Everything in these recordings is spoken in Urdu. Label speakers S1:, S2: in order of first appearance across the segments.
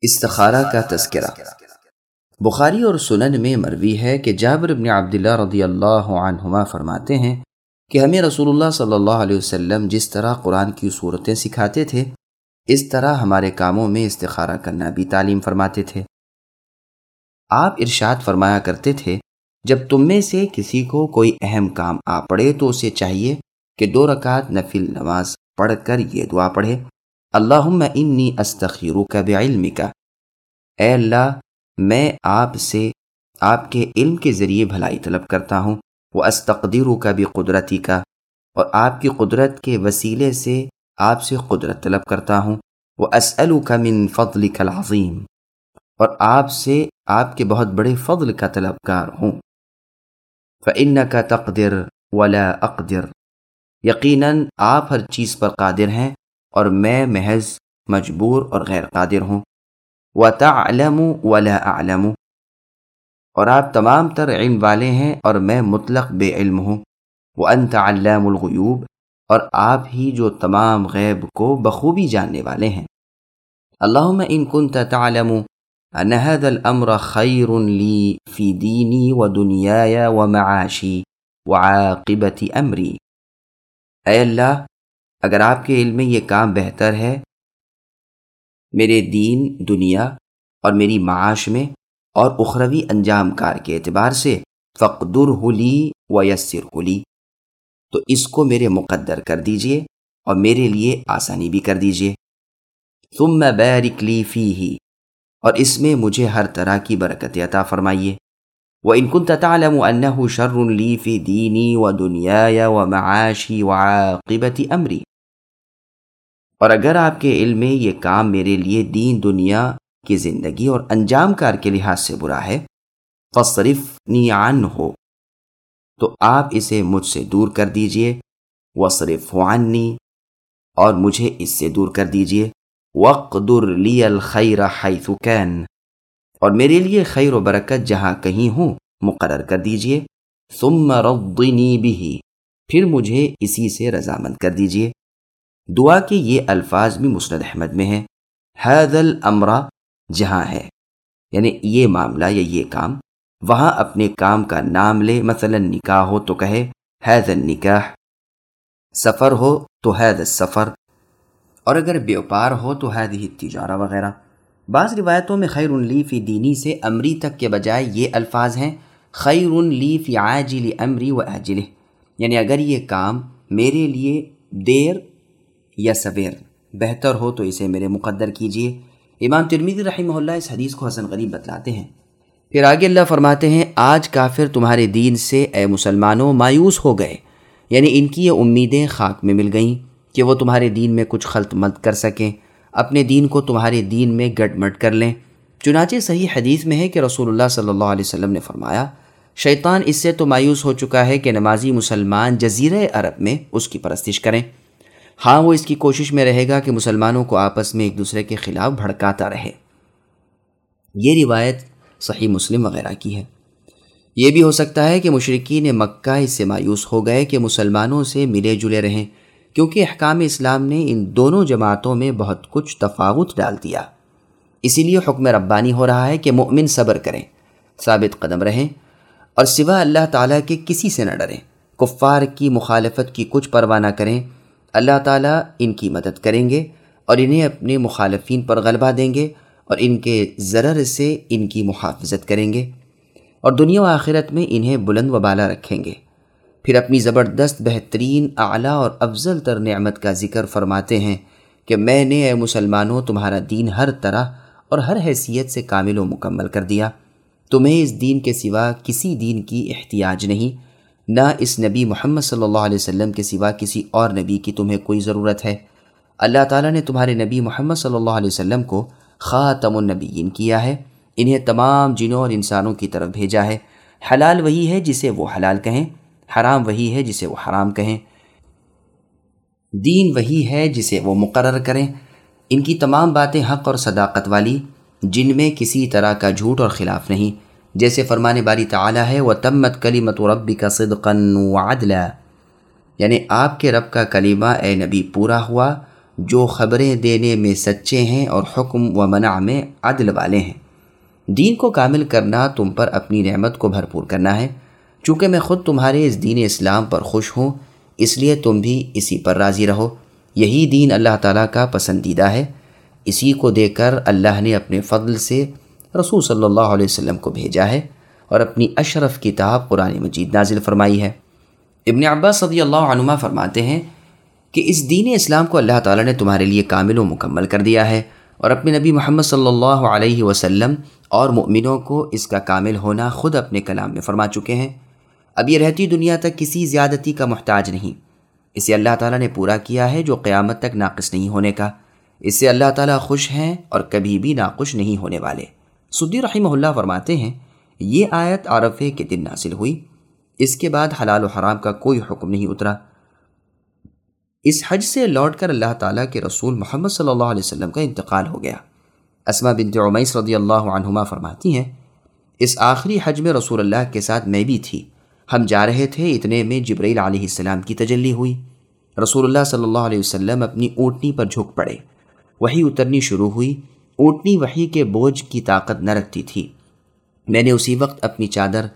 S1: استخارہ کا تذکرہ۔ بخاری اور سنن میں مروی ہے کہ جابر بن عبداللہ رضی اللہ عنہما فرماتے ہیں کہ ہمیں رسول اللہ صلی اللہ علیہ وسلم جس طرح قرآن کی صورتیں سکھاتے تھے، اس طرح ہمارے کاموں میں استخارہ کرنا بھی تعلیم فرماتے تھے۔ آپ ارشاد فرمایا کرتے تھے، جب تم میں سے کسی کو کوئی اہم کام آ پڑے تو اسے چاہیے کہ دو رکعت نفل نماز پڑھ کر یہ دعا پڑھے۔ اللہم انی استخیرو کا کا اے اللہ، میں آپ سے آپ کے علم کے ذریعے بھلائی طلب کرتا ہوں۔ وہ استقدیرو کا بھی قدرتی کا اور آپ کی قدرت کے وسیلے سے آپ سے قدرت طلب کرتا ہوں۔ وہ اسلو کا من فضل العظیم۔ اور آپ سے آپ کے بہت بڑے فضل کا طلبکار ہوں۔ فعن کا تقدر ولا اقدر یقیناً آپ ہر چیز پر قادر ہیں۔ اور میں محض مجبور اور غیر قادر ہوں و تعلم ولا اعلم اور آپ تمام تر علم والے ہیں اور میں مطلق بے علم ہوں وہ انت علام الغیوب اور آپ ہی جو تمام غیب کو بخوبی جاننے والے ہیں اللہم ان كنت تعلم ان هذا الامر خیر لی فی دینی و دنیای و معاشی اگر آپ کے علم میں یہ کام بہتر ہے، میرے دین، دنیا اور میری معاش میں اور اخروی انجام کار کے اعتبار سے فقدر ہولی و یسر ہولی تو اس کو میرے مقدر کر دیجیے اور میرے لیے آسانی بھی کر دیجیے۔ ثم بیرک لی فی ہی اور اس میں مجھے ہر طرح کی برکت عطا فرمائیے۔ وہ انکن تعلم انه شر لی فی دینی و دنیا و معاشی اور اگر آپ کے علم میں یہ کام میرے لیے دین دنیا کی زندگی اور انجام کار کے لحاظ سے برا ہے فصرف نیان ہو تو آپ اسے مجھ سے دور کر دیجیے وصرف عنی۔ اور مجھے اس سے دور کر دیجیے وقدر لی الخیر حیث کین اور میرے لیے خیر و برکت جہاں کہیں ہوں، مقرر کر دیجیے۔ ثم رضنی بھی پھر مجھے اسی سے رضامند کر دیجیے۔ دعا کے یہ الفاظ بھی مسند احمد میں ہیں۔ حید الامرا جہاں ہے یعنی یہ معاملہ یا یہ کام، وہاں اپنے کام کا نام لے، مثلا نکاح ہو تو کہے حید النکاح، سفر ہو تو حید السفر، اور اگر بیوپار ہو تو حید ہی تجارہ وغیرہ۔ بعض روایتوں میں خیر لی فی دینی سے امری تک کے بجائے یہ الفاظ ہیں خیر لی فی عاجل امری و اجل یعنی اگر یہ کام میرے لیے دیر یا سویر، بہتر ہو تو اسے میرے مقدر کیجیے امام ترمیدی رحمہ اللہ اس حدیث کو حسن غریب بتلاتے ہیں۔ پھر آگے اللہ فرماتے ہیں، آج کافر تمہارے دین سے اے مسلمانوں مایوس ہو گئے۔ یعنی ان کی یہ امیدیں خاک میں مل گئیں کہ وہ تمہارے دین میں کچھ خلط مت کر سکیں۔ اپنے دین کو تمہارے دین میں گٹ مٹ کر لیں۔ چنانچہ صحیح حدیث میں ہے کہ رسول اللہ صلی اللہ علیہ وسلم نے فرمایا، شیطان اس سے تو مایوس ہو چکا ہے کہ نمازی مسلمان جزیرہ عرب میں اس کی پرستش کریں۔ ہاں وہ اس کی کوشش میں رہے گا کہ مسلمانوں کو آپس میں ایک دوسرے کے خلاف بھڑکاتا رہے۔ یہ روایت صحیح مسلم وغیرہ کی ہے۔ یہ بھی ہو سکتا ہے کہ مشرقین مکہ اس سے مایوس ہو گئے کہ مسلمانوں سے ملے جلے رہیں۔ کیونکہ احکام اسلام نے ان دونوں جماعتوں میں بہت کچھ تفاوت ڈال دیا۔ اسی لیے حکم ربانی ہو رہا ہے کہ مؤمن صبر کریں، ثابت قدم رہیں اور سوا اللہ تعالیٰ کے کسی سے نہ ڈریں۔ کفار کی مخالفت کی کچھ پرواہ نہ کریں۔ اللہ تعالیٰ ان کی مدد کریں گے اور انہیں اپنے مخالفین پر غلبہ دیں گے اور ان کے ضرر سے ان کی محافظت کریں گے اور دنیا و آخرت میں انہیں بلند و بالا رکھیں گے۔ پھر اپنی زبردست، بہترین، اعلیٰ اور افضل تر نعمت کا ذکر فرماتے ہیں کہ میں نے اے مسلمانوں تمہارا دین ہر طرح اور ہر حیثیت سے کامل و مکمل کر دیا۔ تمہیں اس دین کے سوا کسی دین کی احتیاج نہیں، نہ اس نبی محمد صلی اللہ علیہ وسلم کے سوا کسی اور نبی کی تمہیں کوئی ضرورت ہے۔ اللہ تعالیٰ نے تمہارے نبی محمد صلی اللہ علیہ وسلم کو خاتم النبیین کیا ہے، انہیں تمام جنوں اور انسانوں کی طرف بھیجا ہے۔ حلال وہی ہے جسے وہ حلال کہیں۔ حرام وہی ہے جسے وہ حرام کہیں۔ دین وہی ہے جسے وہ مقرر کریں۔ ان کی تمام باتیں حق اور صداقت والی، جن میں کسی طرح کا جھوٹ اور خلاف نہیں۔ جیسے فرمانے باری تعالیٰ ہے وہ تمت کلی مت و ربی کا صدقن یعنی آپ کے رب کا کلیمہ اے نبی پورا ہوا، جو خبریں دینے میں سچے ہیں اور حکم و منع میں عدل والے ہیں۔ دین کو کامل کرنا تم پر اپنی نعمت کو بھرپور کرنا ہے۔ چونکہ میں خود تمہارے اس دین اسلام پر خوش ہوں، اس لیے تم بھی اسی پر راضی رہو۔ یہی دین اللہ تعالیٰ کا پسندیدہ ہے۔ اسی کو دے کر اللہ نے اپنے فضل سے رسول صلی اللہ علیہ وسلم کو بھیجا ہے اور اپنی اشرف کتاب قرآن مجید نازل فرمائی ہے۔ ابن عباس صدی اللہ عنما فرماتے ہیں کہ اس دین اسلام کو اللہ تعالیٰ نے تمہارے لیے کامل و مکمل کر دیا ہے اور اپنے نبی محمد صلی اللہ علیہ وسلم اور مؤمنوں کو اس کا کامل ہونا خود اپنے کلام میں فرما چکے ہیں۔ اب یہ رہتی دنیا تک کسی زیادتی کا محتاج نہیں۔ اسے اللہ تعالیٰ نے پورا کیا ہے جو قیامت تک ناقص نہیں ہونے کا۔ اس سے اللہ تعالیٰ خوش ہیں اور کبھی بھی ناقص نہیں ہونے والے۔ سدی رحمہ اللہ فرماتے ہیں، یہ آیت عرفے کے دن ناصل ہوئی۔ اس کے بعد حلال و حرام کا کوئی حکم نہیں اترا۔ اس حج سے لوٹ کر اللہ تعالیٰ کے رسول محمد صلی اللہ علیہ وسلم کا انتقال ہو گیا۔ اسما بنت عمیس رضی اللہ عنہما فرماتی ہیں، اس آخری حج میں رسول اللہ کے ساتھ میں بھی تھی۔ ہم جا رہے تھے، اتنے میں جبرائیل علیہ السلام کی تجلی ہوئی۔ رسول اللہ صلی اللہ علیہ وسلم اپنی اونٹنی پر جھک پڑے۔ وہی اترنی شروع ہوئی۔ اونٹنی وہی کے بوجھ کی طاقت نہ رکھتی تھی۔ میں نے اسی وقت اپنی چادر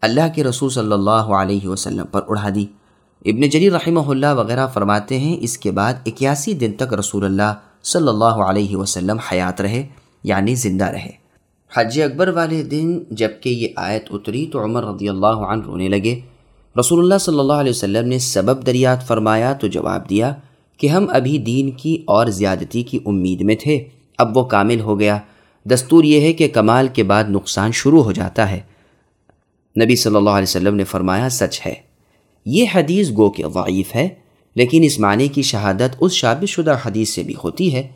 S1: اللہ کے رسول صلی اللہ علیہ وسلم پر اڑا دی۔ ابن جری رحمہ اللہ وغیرہ فرماتے ہیں، اس کے بعد اکیاسی دن تک رسول اللہ صلی اللہ علیہ وسلم حیات رہے یعنی زندہ رہے۔ حج اکبر والے دن جبکہ یہ آیت اتری تو عمر رضی اللہ عنہ رونے لگے۔ رسول اللہ صلی اللہ علیہ وسلم نے سبب دریات فرمایا تو جواب دیا کہ ہم ابھی دین کی اور زیادتی کی امید میں تھے۔ اب وہ کامل ہو گیا۔ دستور یہ ہے کہ کمال کے بعد نقصان شروع ہو جاتا ہے۔ نبی صلی اللہ علیہ وسلم نے فرمایا، سچ ہے۔ یہ حدیث گو کہ ضعیف ہے، لیکن اس معنی کی شہادت اس شابت شدہ حدیث سے بھی ہوتی ہے،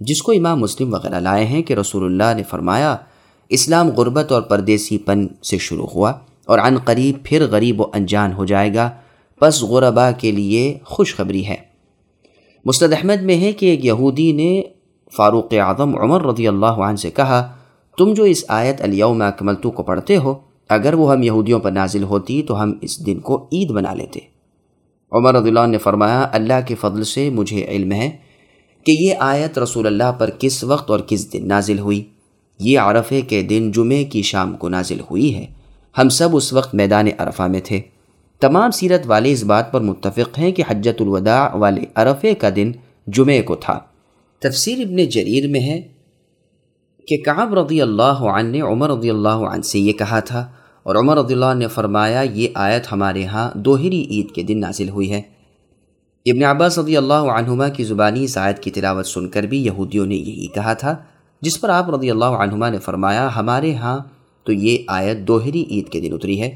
S1: جس کو امام مسلم وغیرہ لائے ہیں کہ رسول اللہ نے فرمایا اسلام غربت اور پردیسی پن سے شروع ہوا اور عن قریب پھر غریب و انجان ہو جائے گا، پس غربا کے لیے خوشخبری ہے۔ مستد احمد میں ہے کہ ایک یہودی نے فاروق اعظم عمر رضی اللہ عنہ سے کہا، تم جو اس آیت الیوم اکملتو کو پڑھتے ہو، اگر وہ ہم یہودیوں پر نازل ہوتی تو ہم اس دن کو عید بنا لیتے۔ عمر رضی اللہ عنہ نے فرمایا، اللہ کے فضل سے مجھے علم ہے کہ یہ آیت رسول اللہ پر کس وقت اور کس دن نازل ہوئی؟ یہ عرفے کے دن جمعے کی شام کو نازل ہوئی ہے۔ ہم سب اس وقت میدان عرفہ میں تھے۔ تمام سیرت والے اس بات پر متفق ہیں کہ حجت الوداع والے عرفے کا دن جمعے کو تھا۔ تفسیر ابن جریر میں ہے کہ کعب رضی اللہ عنہ نے عمر رضی اللہ عنہ سے یہ کہا تھا اور عمر رضی اللہ عنہ نے فرمایا، یہ آیت ہمارے ہاں دوہری عید کے دن نازل ہوئی ہے۔ ابن عباس رضی اللہ عنہما کی زبانی اس آیت کی تلاوت سن کر بھی یہودیوں نے یہی کہا تھا جس پر آپ رضی اللہ عنہما نے فرمایا، ہمارے ہاں تو یہ آیت دوہری عید کے دن اتری ہے۔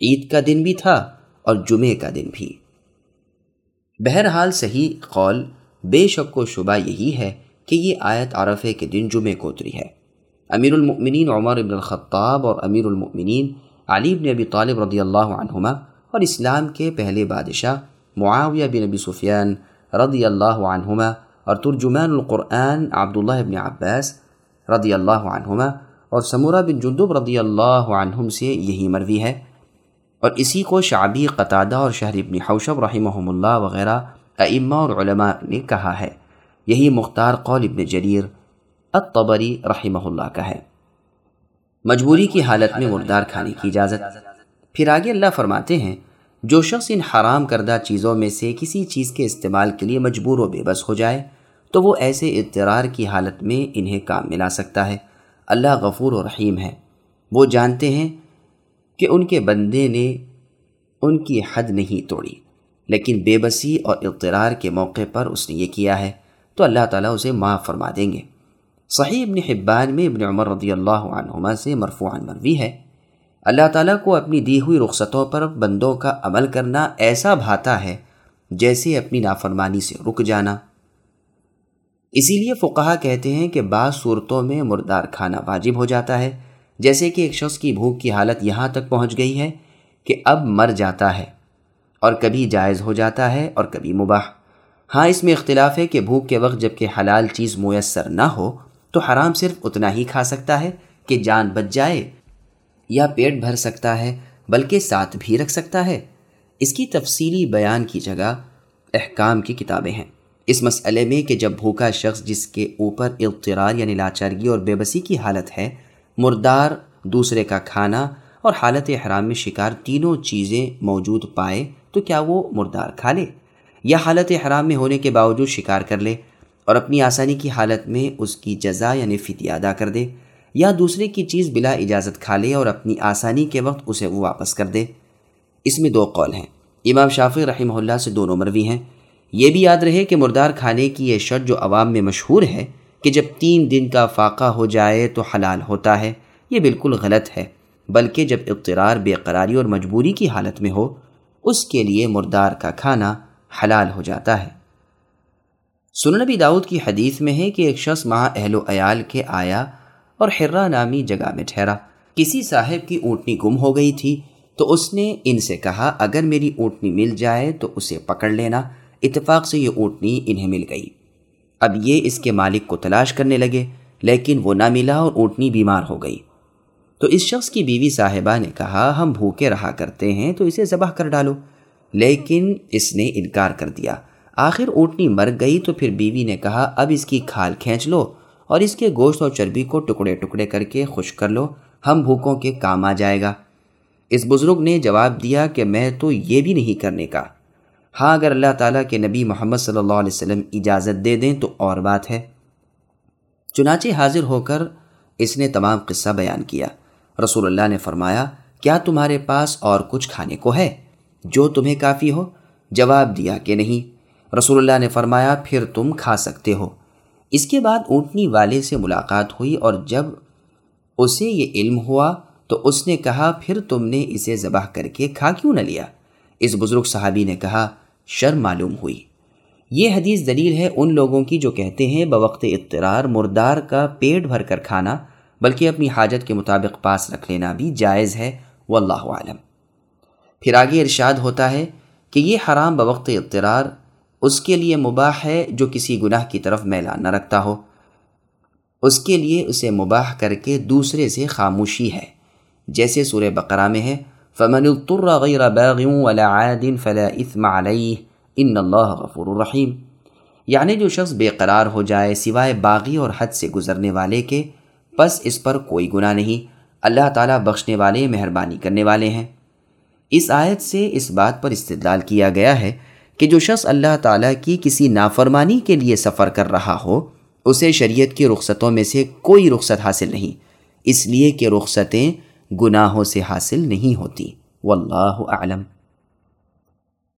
S1: عید کا دن بھی تھا اور جمعے کا دن بھی۔ بہرحال صحیح قول بے شک و شبہ یہی ہے کہ یہ آیت عرفے کے دن جمعے کو اتری ہے۔ امیر المؤمنین عمر ابن الخطاب اور امیر المؤمنین علی بن ابی طالب رضی اللہ عنہما اور اسلام کے پہلے بادشاہ معاویہ بن ابی سفیان رضی اللہ عنہما اور ترجمان القرآن عبداللہ ابن عباس رضی اللہ عنہما اور سمورہ بن جندب رضی اللہ عنہم سے یہی مروی ہے۔ اور اسی کو شعبی قطادہ اور شہر ابن حوشب رحمہم اللہ وغیرہ ائمہ اور علماء نے کہا ہے۔ یہی مختار قول ابن جریر الطبری رحمہ اللہ کا ہے۔ مجبوری کی حالت میں مردار کھانے کی اجازت۔ پھر آگے اللہ فرماتے ہیں، جو شخص ان حرام کردہ چیزوں میں سے کسی چیز کے استعمال کے لیے مجبور و بے بس ہو جائے تو وہ ایسے اضطرار کی حالت میں انہیں کام ملا سکتا ہے۔ اللہ غفور و رحیم ہے۔ وہ جانتے ہیں کہ ان کے بندے نے ان کی حد نہیں توڑی، لیکن بے بسی اور اضطرار کے موقع پر اس نے یہ کیا ہے۔ تو اللہ تعالیٰ اسے معاف فرما دیں گے۔ صحیح ابن حبان میں ابن عمر رضی اللہ عنہما سے مرفوعان مروی ہے۔ اللہ تعالیٰ کو اپنی دی ہوئی رخصتوں پر بندوں کا عمل کرنا ایسا بھاتا ہے جیسے اپنی نافرمانی سے رک جانا۔ اسی لیے فقہا کہتے ہیں کہ بعض صورتوں میں مردار کھانا واجب ہو جاتا ہے، جیسے کہ ایک شخص کی بھوک کی حالت یہاں تک پہنچ گئی ہے کہ اب مر جاتا ہے اور کبھی جائز ہو جاتا ہے اور کبھی مباح۔ ہاں اس میں اختلاف ہے کہ بھوک کے وقت جبکہ حلال چیز میسر نہ ہو تو حرام صرف اتنا ہی کھا سکتا ہے کہ جان بچ جائے یا پیٹ بھر سکتا ہے، بلکہ ساتھ بھی رکھ سکتا ہے۔ اس کی تفصیلی بیان کی جگہ احکام کی کتابیں ہیں۔ اس مسئلے میں کہ جب بھوکا شخص جس کے اوپر اضطرار یعنی لاچارگی اور بے بسی کی حالت ہے، مردار، دوسرے کا کھانا اور حالت حرام میں شکار تینوں چیزیں موجود پائے، تو کیا وہ مردار کھا لے؟ یا حالت حرام میں ہونے کے باوجود شکار کر لے اور اپنی آسانی کی حالت میں اس کی جزا یعنی فتی ادا کر دے، یا دوسرے کی چیز بلا اجازت کھا لے اور اپنی آسانی کے وقت اسے وہ واپس کر دے؟ اس میں دو قول ہیں۔ امام شافی رحمہ اللہ سے دونوں مروی ہیں۔ یہ بھی یاد رہے کہ مردار کھانے کی یہ شرط جو عوام میں مشہور ہے کہ جب تین دن کا فاقہ ہو جائے تو حلال ہوتا ہے، یہ بالکل غلط ہے۔ بلکہ جب اقترار بے قراری اور مجبوری کی حالت میں ہو، اس کے لیے مردار کا کھانا حلال ہو جاتا ہے۔ سننبی داؤد کی حدیث میں ہے کہ ایک شخص وہاں اہل و عیال کے آیا اور حرہ نامی جگہ میں ٹھہرا۔ کسی صاحب کی اونٹنی گم ہو گئی تھی تو اس نے ان سے کہا، اگر میری اونٹنی مل جائے تو اسے پکڑ لینا۔ اتفاق سے یہ اونٹنی انہیں مل گئی۔ اب یہ اس کے مالک کو تلاش کرنے لگے، لیکن وہ نہ ملا اور اونٹنی بیمار ہو گئی۔ تو اس شخص کی بیوی صاحبہ نے کہا، ہم بھوکے رہا کرتے ہیں، تو اسے ذبح کر ڈالو۔ لیکن اس نے انکار کر دیا۔ آخر اونٹنی مر گئی تو پھر بیوی نے کہا، اب اس کی کھال کھینچ لو اور اس کے گوشت اور چربی کو ٹکڑے ٹکڑے کر کے خشک کر لو۔ ہم بھوکوں کے کام آ جائے گا۔ اس بزرگ نے جواب دیا کہ میں تو یہ بھی نہیں کرنے کا۔ ہاں اگر اللہ تعالیٰ کے نبی محمد صلی اللہ علیہ وسلم اجازت دے دیں تو اور بات ہے۔ چنانچہ حاضر ہو کر اس نے تمام قصہ بیان کیا۔ رسول اللہ نے فرمایا، کیا تمہارے پاس اور کچھ کھانے کو ہے؟ جو تمہیں کافی ہو؟ جواب دیا کہ نہیں۔ رسول اللہ نے فرمایا، پھر تم کھا سکتے ہو۔ اس کے بعد اونٹنی والے سے ملاقات ہوئی اور جب اسے یہ علم ہوا تو اس نے کہا، پھر تم نے اسے ذبح کر کے کھا کیوں نہ لیا؟ اس بزرگ صحابی نے کہا شر معلوم ہوئی۔ یہ حدیث دلیل ہے ان لوگوں کی جو کہتے ہیں بوقت اقترار مردار کا پیٹ بھر کر کھانا، بلکہ اپنی حاجت کے مطابق پاس رکھ لینا بھی جائز ہے، واللہ عالم پھر آگے ارشاد ہوتا ہے کہ یہ حرام بوقت اقترار اس کے لیے مباح ہے جو کسی گناہ کی طرف میلان نہ رکھتا ہو۔ اس کے لیے اسے مباح کر کے دوسرے سے خاموشی ہے، جیسے سورہ بقرہ میں ہے فمن اضطر غیر باغ ولا عاد فلا اثم علیہ ان اللہ غفور الرحیم یعنی جو شخص بے قرار ہو جائے سوائے باغی اور حد سے گزرنے والے کے پس اس پر کوئی گناہ نہیں. اللہ تعالیٰ بخشنے والے، مہربانی کرنے والے ہیں۔ اس آیت سے اس بات پر استدلال کیا گیا ہے کہ جو شخص اللہ تعالیٰ کی کسی نافرمانی کے لیے سفر کر رہا ہو، اسے شریعت کی رخصتوں میں سے کوئی رخصت حاصل نہیں۔ اس لیے کہ رخصتیں گناہوں سے حاصل نہیں ہوتی۔ واللہ اعلم۔